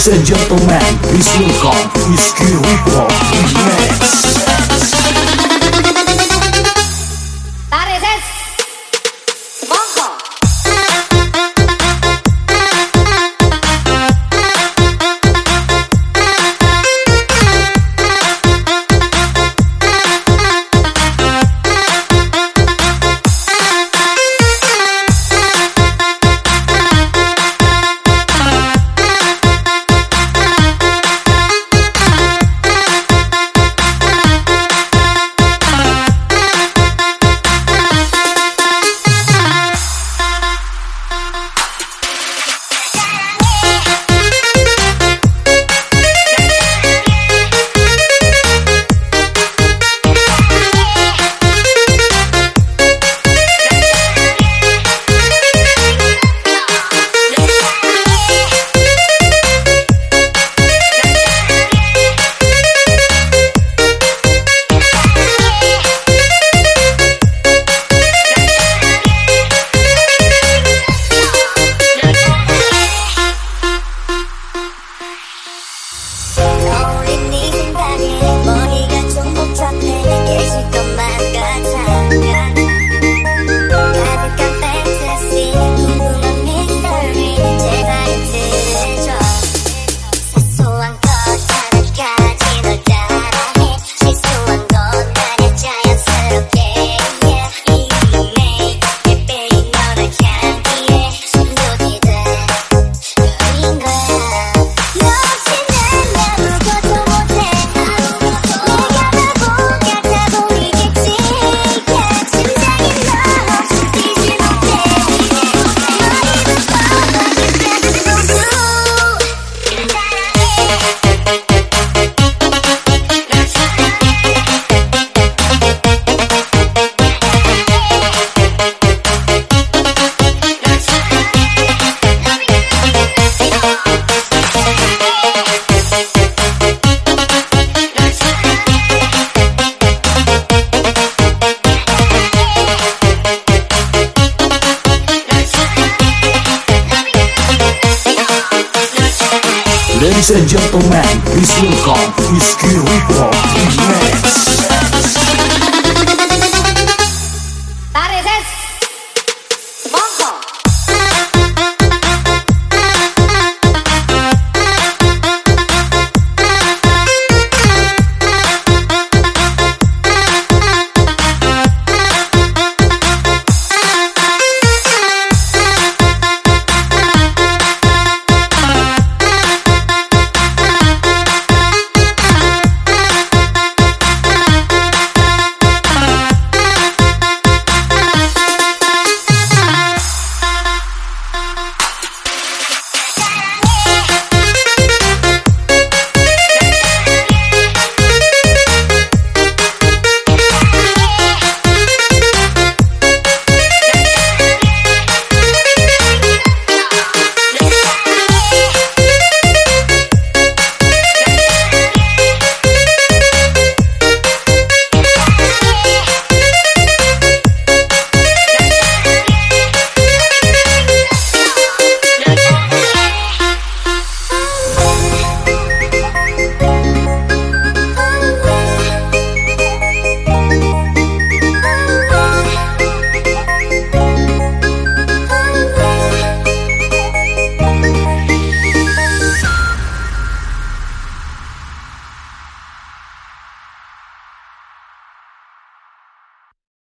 Ladies and gentlemen, we still come, we still hip hop. Ladies and gentlemen, please welcome Whiskey Rico Mix.